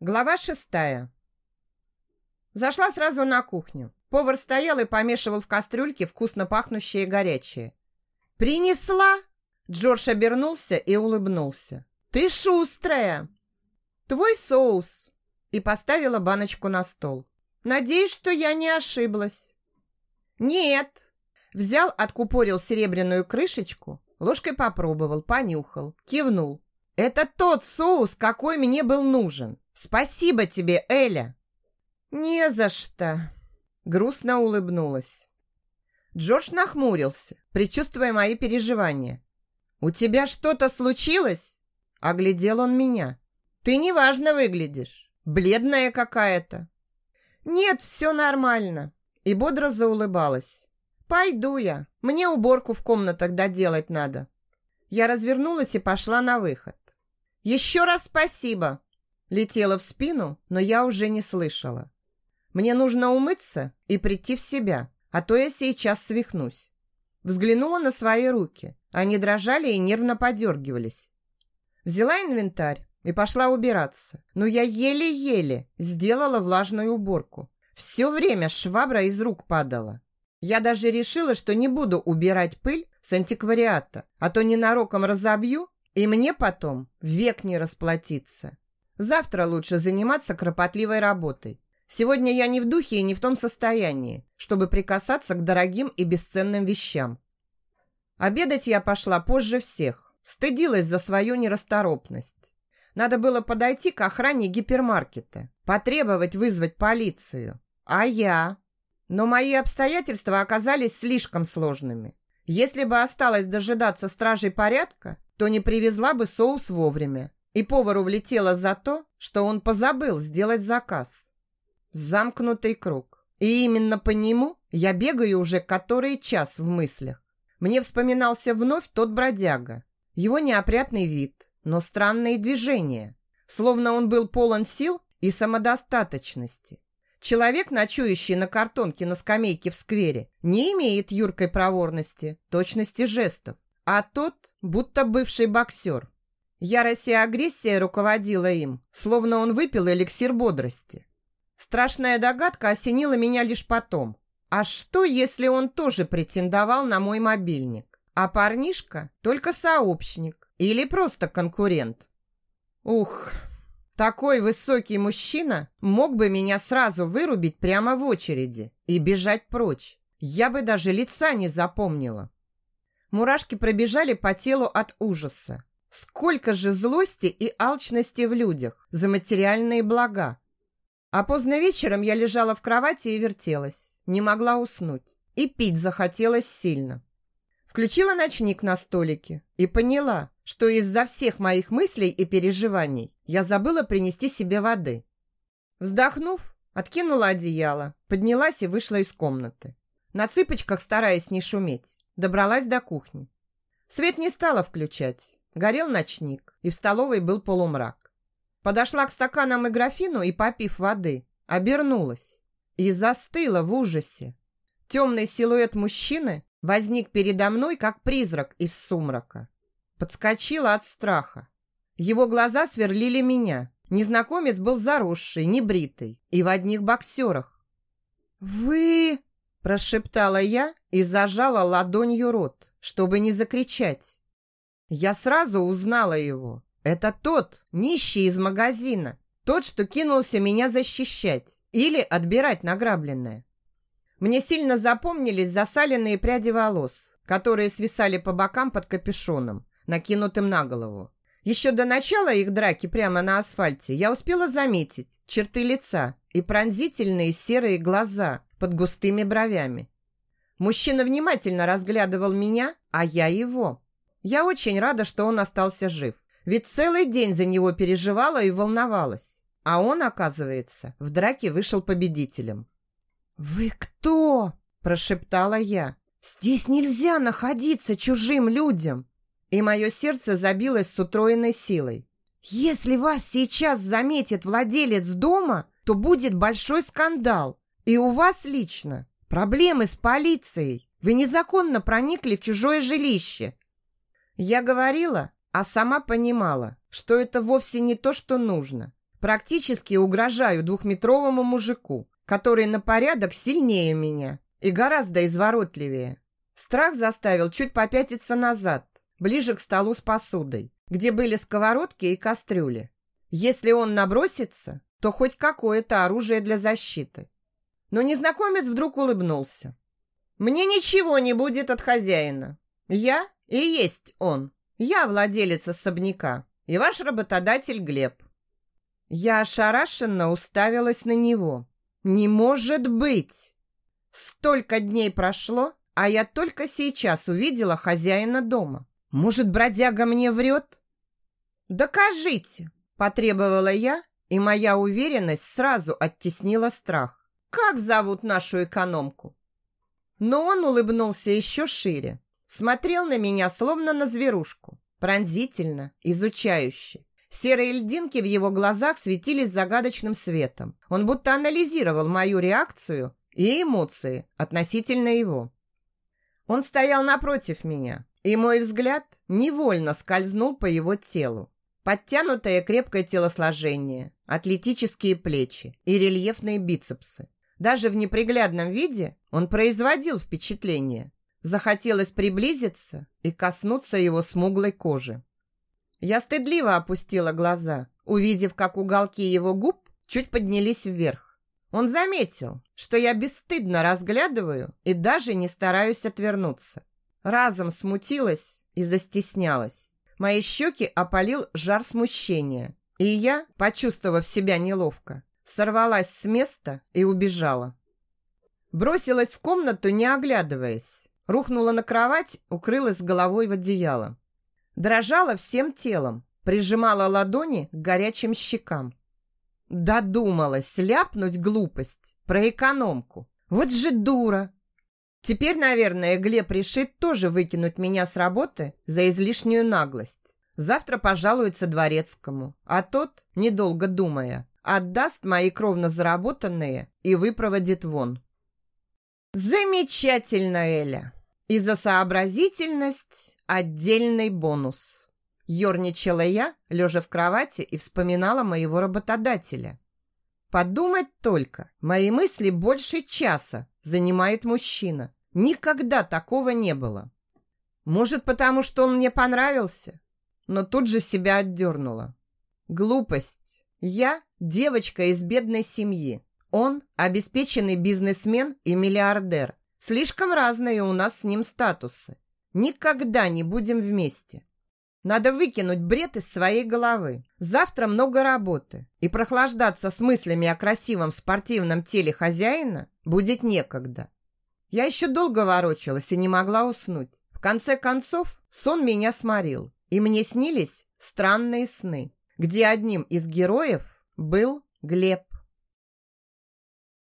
Глава шестая. Зашла сразу на кухню. Повар стоял и помешивал в кастрюльке вкусно пахнущее горячее. «Принесла?» Джордж обернулся и улыбнулся. «Ты шустрая!» «Твой соус!» И поставила баночку на стол. «Надеюсь, что я не ошиблась». «Нет!» Взял, откупорил серебряную крышечку, ложкой попробовал, понюхал, кивнул. «Это тот соус, какой мне был нужен. Спасибо тебе, Эля!» «Не за что!» Грустно улыбнулась. Джордж нахмурился, предчувствуя мои переживания. «У тебя что-то случилось?» Оглядел он меня. «Ты неважно выглядишь. Бледная какая-то». «Нет, все нормально». И бодро заулыбалась. «Пойду я. Мне уборку в комнатах доделать надо». Я развернулась и пошла на выход. «Еще раз спасибо!» Летела в спину, но я уже не слышала. Мне нужно умыться и прийти в себя, а то я сейчас свихнусь. Взглянула на свои руки. Они дрожали и нервно подергивались. Взяла инвентарь и пошла убираться. Но я еле-еле сделала влажную уборку. Все время швабра из рук падала. Я даже решила, что не буду убирать пыль с антиквариата, а то ненароком разобью, и мне потом век не расплатиться. Завтра лучше заниматься кропотливой работой. Сегодня я не в духе и не в том состоянии, чтобы прикасаться к дорогим и бесценным вещам. Обедать я пошла позже всех. Стыдилась за свою нерасторопность. Надо было подойти к охране гипермаркета, потребовать вызвать полицию. А я? Но мои обстоятельства оказались слишком сложными. Если бы осталось дожидаться стражей порядка, то не привезла бы соус вовремя. И повару влетело за то, что он позабыл сделать заказ. Замкнутый круг. И именно по нему я бегаю уже который час в мыслях. Мне вспоминался вновь тот бродяга. Его неопрятный вид, но странные движения. Словно он был полон сил и самодостаточности. Человек, ночующий на картонке на скамейке в сквере, не имеет юркой проворности, точности жестов. А тот, будто бывший боксер, Ярость и агрессия руководила им, словно он выпил эликсир бодрости. Страшная догадка осенила меня лишь потом. А что, если он тоже претендовал на мой мобильник? А парнишка только сообщник или просто конкурент? Ух, такой высокий мужчина мог бы меня сразу вырубить прямо в очереди и бежать прочь. Я бы даже лица не запомнила. Мурашки пробежали по телу от ужаса. Сколько же злости и алчности в людях за материальные блага. А поздно вечером я лежала в кровати и вертелась. Не могла уснуть. И пить захотелось сильно. Включила ночник на столике и поняла, что из-за всех моих мыслей и переживаний я забыла принести себе воды. Вздохнув, откинула одеяло, поднялась и вышла из комнаты. На цыпочках, стараясь не шуметь, добралась до кухни. Свет не стала включать, Горел ночник, и в столовой был полумрак. Подошла к стаканам и графину и, попив воды, обернулась и застыла в ужасе. Темный силуэт мужчины возник передо мной, как призрак из сумрака. Подскочила от страха. Его глаза сверлили меня. Незнакомец был заросший, небритый и в одних боксерах. «Вы...» – прошептала я и зажала ладонью рот, чтобы не закричать. Я сразу узнала его. Это тот, нищий из магазина. Тот, что кинулся меня защищать или отбирать награбленное. Мне сильно запомнились засаленные пряди волос, которые свисали по бокам под капюшоном, накинутым на голову. Еще до начала их драки прямо на асфальте я успела заметить черты лица и пронзительные серые глаза под густыми бровями. Мужчина внимательно разглядывал меня, а я его. Я очень рада, что он остался жив. Ведь целый день за него переживала и волновалась. А он, оказывается, в драке вышел победителем. «Вы кто?» – прошептала я. «Здесь нельзя находиться чужим людям!» И мое сердце забилось с утроенной силой. «Если вас сейчас заметит владелец дома, то будет большой скандал. И у вас лично проблемы с полицией. Вы незаконно проникли в чужое жилище. Я говорила, а сама понимала, что это вовсе не то, что нужно. Практически угрожаю двухметровому мужику, который на порядок сильнее меня и гораздо изворотливее. Страх заставил чуть попятиться назад, ближе к столу с посудой, где были сковородки и кастрюли. Если он набросится, то хоть какое-то оружие для защиты. Но незнакомец вдруг улыбнулся. «Мне ничего не будет от хозяина. Я и есть он. Я владелец особняка и ваш работодатель Глеб». Я ошарашенно уставилась на него. «Не может быть!» Столько дней прошло, а я только сейчас увидела хозяина дома. Может, бродяга мне врет? «Докажите!» – потребовала я, и моя уверенность сразу оттеснила страх. «Как зовут нашу экономку?» Но он улыбнулся еще шире, смотрел на меня, словно на зверушку, пронзительно, изучающе. Серые льдинки в его глазах светились загадочным светом. Он будто анализировал мою реакцию и эмоции относительно его. Он стоял напротив меня, и мой взгляд невольно скользнул по его телу. Подтянутое крепкое телосложение, атлетические плечи и рельефные бицепсы. Даже в неприглядном виде он производил впечатление. Захотелось приблизиться и коснуться его смуглой кожи. Я стыдливо опустила глаза, увидев, как уголки его губ чуть поднялись вверх. Он заметил, что я бесстыдно разглядываю и даже не стараюсь отвернуться. Разом смутилась и застеснялась. Мои щеки опалил жар смущения, и я, почувствовав себя неловко, сорвалась с места и убежала. Бросилась в комнату, не оглядываясь. Рухнула на кровать, укрылась головой в одеяло. Дрожала всем телом, прижимала ладони к горячим щекам. Додумалась ляпнуть глупость про экономку. Вот же дура! Теперь, наверное, Глеб решит тоже выкинуть меня с работы за излишнюю наглость. Завтра пожалуется дворецкому, а тот, недолго думая, отдаст мои кровно заработанные и выпроводит вон. Замечательно, Эля. И за сообразительность отдельный бонус. Ёрничала я, лежа в кровати и вспоминала моего работодателя. Подумать только, мои мысли больше часа занимает мужчина. Никогда такого не было. Может, потому что он мне понравился? Но тут же себя отдернула. Глупость. Я девочка из бедной семьи. Он обеспеченный бизнесмен и миллиардер. Слишком разные у нас с ним статусы. Никогда не будем вместе. Надо выкинуть бред из своей головы. Завтра много работы, и прохлаждаться с мыслями о красивом спортивном теле хозяина будет некогда. Я еще долго ворочалась и не могла уснуть. В конце концов, сон меня сморил, и мне снились странные сны, где одним из героев был Глеб.